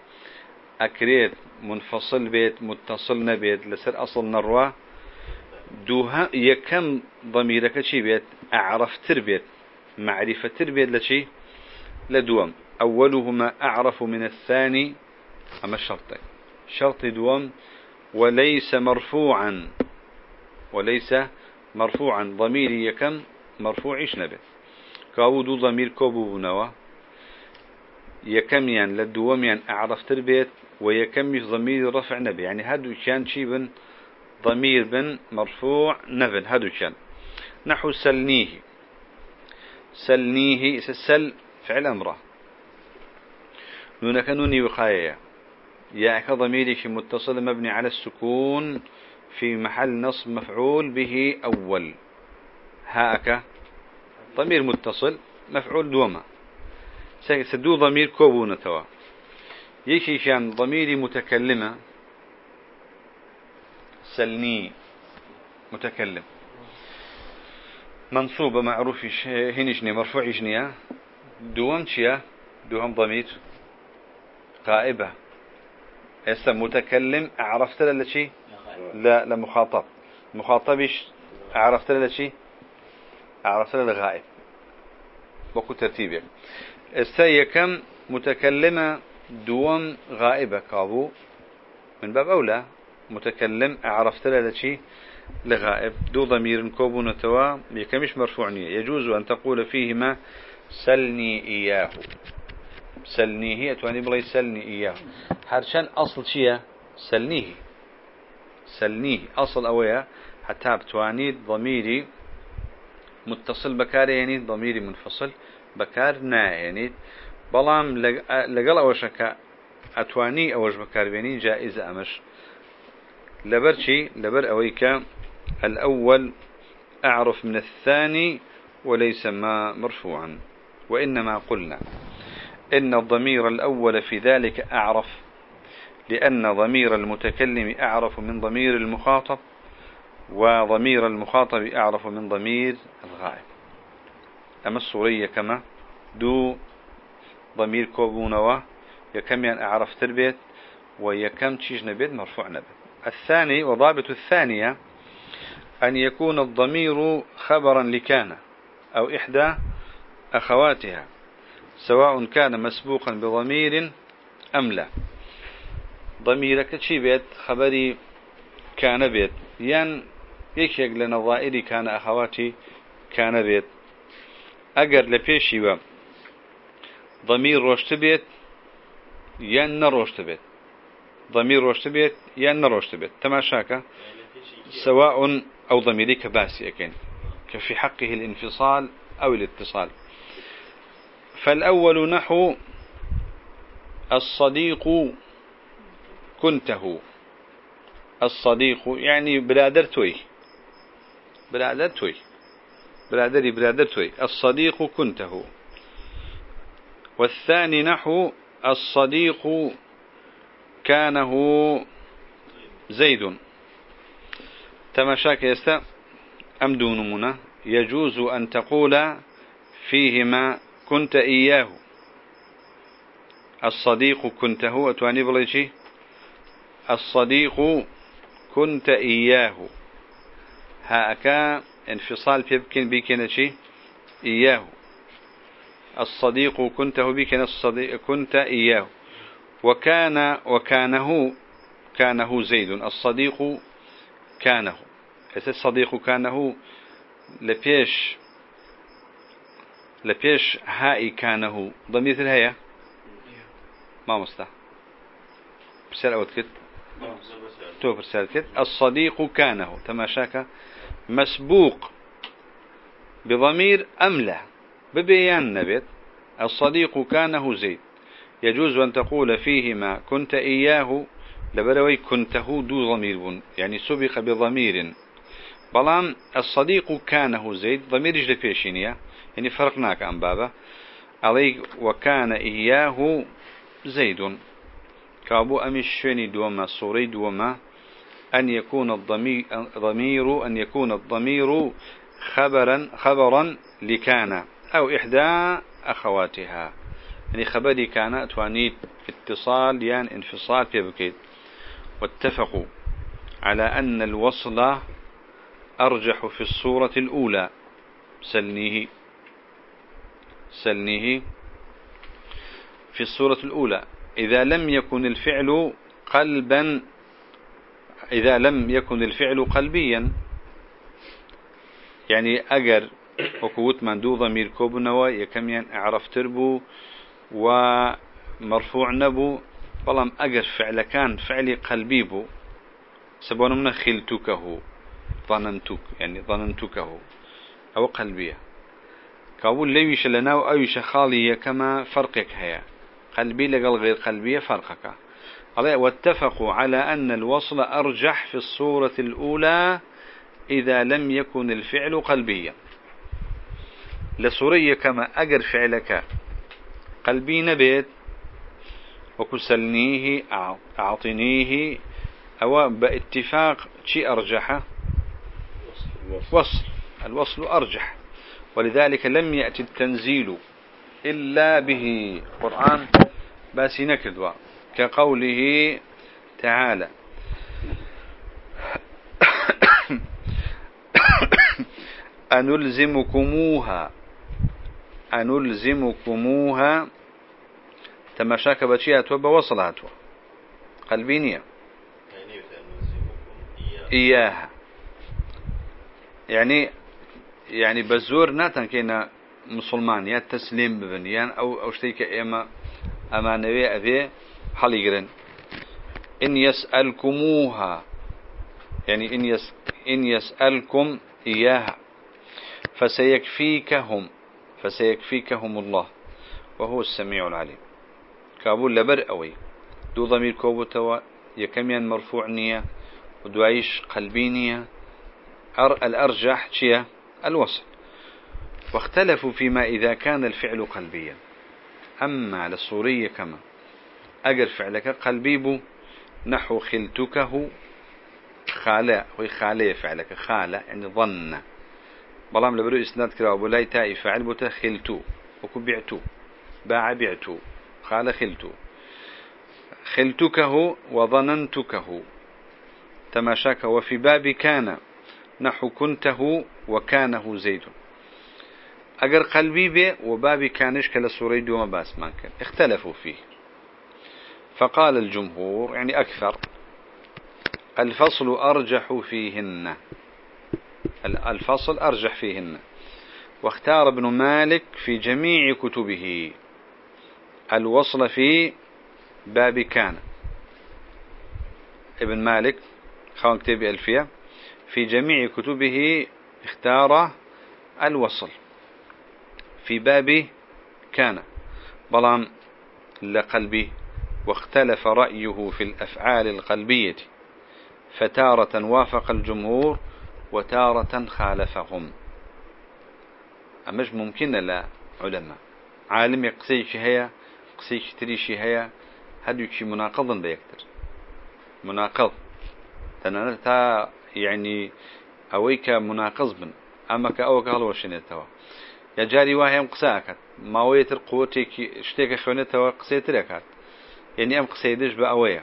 ئەکرێت منفصل بێت متصل نەبێت لەسەر أصل نەڕوا. دووها یەکەم ضميرك شي بيت؟ أعرف تربيت معرفة تربيت لشي؟ لدوم. أولهما أعرف من الثاني أما الشرطين شرط دوم وليس مرفوعا. وليس مرفوعا. ضمير يكم مرفوع إيش نبي كاودو ضمير كوبو بنوا. يكم يعني لدوم يعني أعرف تربيت ويكم ضمير رفع نبي. يعني هادو كان شي بن ضمير بن مرفوع نبن هادو كان. نحو سلنيه. سلنيه سل فعل أمره نونك نوني وقاية. ياك ضميرك متصل مبني على السكون في محل نصب مفعول به أول. هاك ضمير متصل مفعول دوما. سدو ضمير كوبونة كان ضميري متكلمة. سلني متكلم. منصوبة معروف هنشني مرفوع شنيا دوم شيا؟ دوم ضمير غائبة هسه متكلم عرفت له شيء لا لمخاطب مخاطبش عرفت له شيء عرفت له غائب. بكو ترتيبه. هسه كم متكلمة دوم غائبة كابو من باب أولى متكلم عرفت له شيء لغائب دو ضمير كوبون توا يكمش مرفوعني يجوز أن تقول فيهما سلني إياه. سلنيه تواني بلاي سلني إياه. هرشان أصل شيء سلنيه سلنيه أصل أويا حتى بتواني ضميري متصل بكار يعني ضميري منفصل بكار نا يعني بلام لقل أوشك أتواني أوش بكار بيني جائزة أمش لبر شي لبر أويك الأول أعرف من الثاني وليس ما مرفوعا وإنما قلنا إن الضمير الأول في ذلك أعرف لأن ضمير المتكلم أعرف من ضمير المخاطب وضمير المخاطب أعرف من ضمير الغائب. أما الصورية كما؟ دو ضمير كوبونوا يعني أعرف تربيت ويكم تشيج نبيت مرفوع نبيت الثاني وضابط الثانية أن يكون الضمير خبرا لكان أو إحدى أخواتها سواء كان مسبوقا بضمير أم لا. ضميرك شي بيت؟ خبري كان بيت. ين يكيك لنظائري كان أخواتي كان بيت. أجر لبيشي و ضمير روشت بيت ين نروشت بيت. ضمير روشت بيت ين نروشت بيت. تماشاك سواء أو ضميري كباسي أكين كفي حقه الانفصال أو الاتصال. فالأول نحو الصديق كنته. الصديق يعني برادر توي. برادر توي. برادري برادر توي. الصديق كنته. والثاني نحو الصديق كانه زيد. تماشاك يستا أم دون يجوز أن تقول فيهما كنت إياه. الصديق كنت هو تواني بليشي الصديق كنت إياه. هاكا انفصال بيبكن بيكن شي؟ إياه. الصديق كنته بكن الصديق كنت إياه. وكان وكانه كانه زيد. الصديق كانه. الصديق كانه؟ لبيش لبيش هائي كانه. ضمير الهيا ما مستح بسأل أود كت. تو برسال كت. الصديق كانه. تماشاك مسبوق. بضمير أمله ببيان نبت الصديق كانه زيد. يجوز أن تقول فيهما كنت إياه لبروي كنته دو ضمير يعني سبق بضمير. بلان الصديق كانه زيد ضمير جل فيشينيا يعني فرقناك عن بابا. علي وكان إياه زيد. كابو أمشيني دوما صوري دوما أن يكون الضمير أن يكون الضمير خبرا خبرا لكان. أو إحدى أخواتها. يعني خبري كان توانيت اتصال يعني انفصال في بكيت. واتفقوا على أن الوصل أرجح في الصورة الأولى. سلنيه سلنيه في الصورة الأولى. إذا لم يكن الفعل قلبا إذا لم يكن الفعل قلبيا يعني أجر وكوت دو ضمير كوبنوا يكميان أعرف تربو ومرفوع نبو. بلام أجر فعل كان فعلي قلبي بو. سبون من خلتكه ظننتك يعني ظننتكه أو قلبية كابول ليش لنا أيش خالية كما فرقك هيا. قلبي لقل غير قلبية فرقك. واتفقوا على أن الوصل أرجح في الصورة الأولى إذا لم يكن الفعل قلبيا. لصورية كما أجر فعلك. قلبي نبيت وكسلنيه أعطنيه. أو باتفاق شيء أرجحه وصل. الوصل أرجح. ولذلك لم يأتي التنزيل إلا به. قرآن بس نكدوا كقوله تعالى. أنلزمكموها. أنلزمكموها تماشاك بشيء أتوب وصلاتها. قلبينية إياها. يعني يعني بزور ناتن كينا مسلمان يا تسليم ببن يعني أو أو شتيك إما أمانوي أبي حليقرن إن يسألكموها يعني إن يس إن يسألكم إياها فسيكفيكهم. فسيكفيكهم الله. وهو السميع العليم. كابول لبر أوي. دو ضمير كوبتوا يكميان مرفوع نية. ودوايش قلبي نية. أر الأرجح شيا؟ الوصل. واختلفوا فيما إذا كان الفعل قلبيا. أما على الصورية كما. أجر فعلك قلبيب نحو خلتكه خالاء هو خالاء فعلك خالة يعني ظن. بلام لبرو إسناد كرا وبلاي تاء فعل بوتا خلتو وكو باع بعتو خال خلتو. خلتكه وظننتكه تماشاك وفي باب كان نحو كنته وكانه زيد. ئەگەر قلبي بێ وباب ی كان ش کە لە صورة ی دووەمە باسمان کرد اختلفوا فيه. فقال الجمهور يعني أكثر الفصل أرجح فيهن. الفصل أرجح فيهن. واختار ابن مالك في جميع كتبه. الوصل في باب كان. ابن مالك خوان كتاب ألفية. في جميع كتبه اختار الوصل في باب كان. بلام لقلبي واختلف رأيه في الأفعال القلبية. فتارة وافق الجمهور وتارة خالفهم. أمش ممكن لا علماء. عالم يقسيش هيا قسيش تريش هيا هدوكي مناقضا بيكتر. مناقض. تا يعني أويك مناقض من أما كأوك هلو شنيتوا يا جاري واهي أم قساكت ما ويتر قوتك اشتيك خونتها قسيتركات يعني أم قسيدش بأوية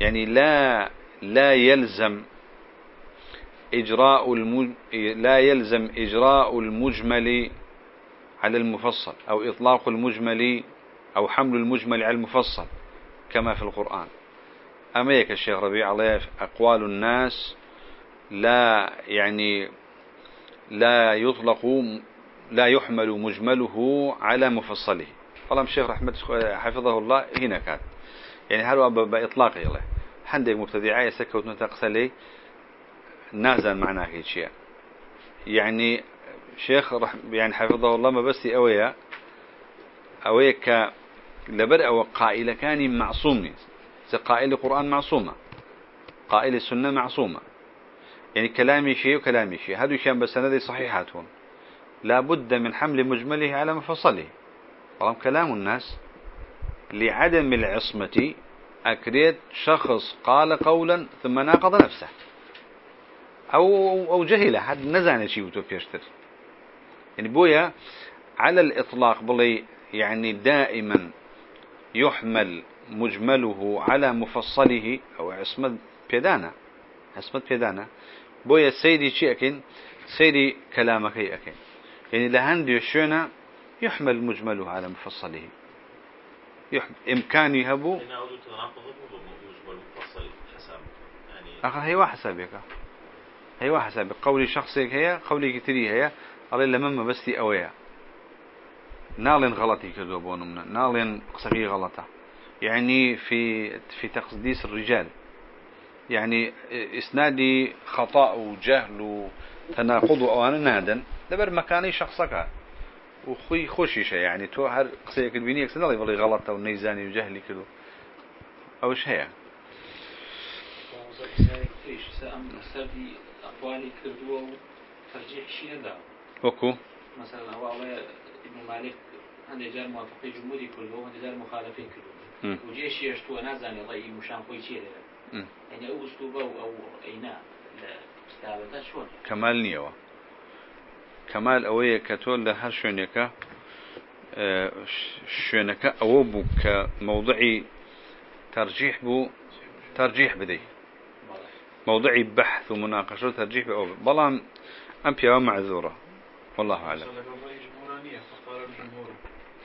يعني لا لا يلزم إجراء المج... لا يلزم إجراء المجمل على المفصل أو إطلاق المجمل أو حمل المجمل على المفصل كما في القرآن. أميك الشيخ ربيع عليه أقوال الناس لا يعني لا يطلق لا يحمل مجمله على مفصله. قال الشيخ رحمة حفظه الله هنا كان. يعني هل بإطلاقه له حندق مبتدعي سكوت نتقسلي نازل معناه هيك شيء. يعني شيخ رح يعني حفظه الله ما بس أويا. أويا ك لبر أو قائل كان معصوم. قائل القرآن معصومة. قائل السنة معصومة. يعني كلامي شيء وكلامي شيء. هذا كان بسندي صحيحاتهم لا بد من حمل مجمله على مفصله. طالما كلام الناس. لعدم العصمة أكريت شخص قال قولا ثم ناقض نفسه. أو أو جهل حد نزعنا شيء وتوفيشتر يعني بويا على الإطلاق بلي يعني دائما يحمل مجمله على مفصله أو عصمة بيدانا. عصمة بيدانا. بويا سيدي شيء أكين؟ سيدي كلامك أكين. يعني لهندي الشونة يحمل مجمله على مفصله. يحمل إمكان يهبو. أخي هي واحد سابقة هي واحد سابق قولي شخصي هي قولي كتري هي. الله لما بس أويا نالين غلطي كذو بونمنا نالين قصقي غلطة. يعني في في تقديس الرجال. يعني إسنادي خطأ وجهل وتناقض وأنا نادا دبر مكاني شخصك. وخوي خوشي شيء. يعني تو هر قصيك البيني يكسن الله يبغى غلط أو نيزاني وجهلي كذو. أو إيش هي وكو مثلا هو ابن مالك هەندێک جار موافقی جمهوری کردەوە هەندێک جار مخالفی کردو وجێ شێشتووە نازانێ ڵی موشان خۆی چێ لێرە؟ يعني ئەو ئوستوبە و ئەو ئەینا لە کتابەکە چۆن؟ کەمال نییەوە. کەمال ئەوەیە کە تۆ لە هەر شوێنێکە شوێنەکە ئەوە بوو کە موضعی ترجيح بو ترجيح بدي موضعي بحث ومناقشة وترجيح بأو بلان أم بيوا معذورة. والله أعلم.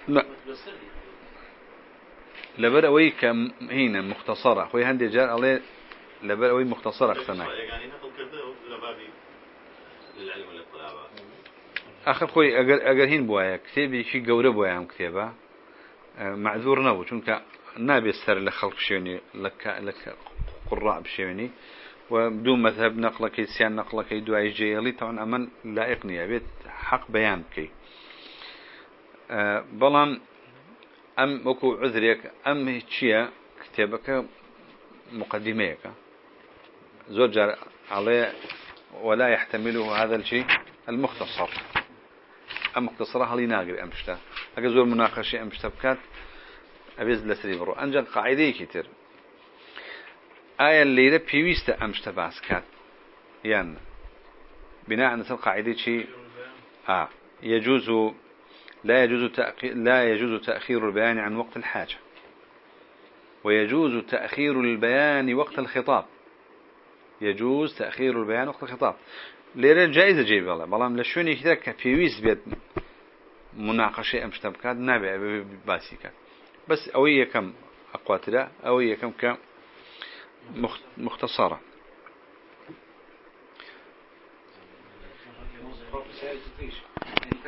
لا. لبر أوي كم هنا مختصرة. خوي هندي جار عليه لبر أوي مختصرة خسنا يعني آخر خوي أجر أجر هين بوايا. كتابي شيء جورة بوايا هم كتابة. معذور نو چونك نابي السر لخلق شوني لك لك قراء بشوني وبدون مذهب نقلك سيان نقلك دعاء جيالي طبعا أمن لائقني أبيت حق بيان كي. بەڵام ئەم وەکو عذرێک ئەم چییە کتێبەکە مقدمەیەەکە زۆر جار عليه ولا يحتمله هذا الشيء المختصر. أم مختصرة هلي ناقري أمشتا أجا زور مناقشة أمشتا بكات أبيز لسري برو أنجل قاعدة كتير. آية الليلة بيويست أمشتا باس كات يعني بناء على القاعدة شيء آه. يجوز لا يجوز لا يجوز تأخير البيان عن وقت الحاجة. ويجوز تأخير البيان وقت الخطاب. يجوز تأخير البيان وقت الخطاب. ليرة جائزة جيب الله. بلام لشوني كذا في ويس بيت مناقشة أمشتبكات نابع باسيكا بس أوية كم أقواتلا أوية كم كم مختصرة.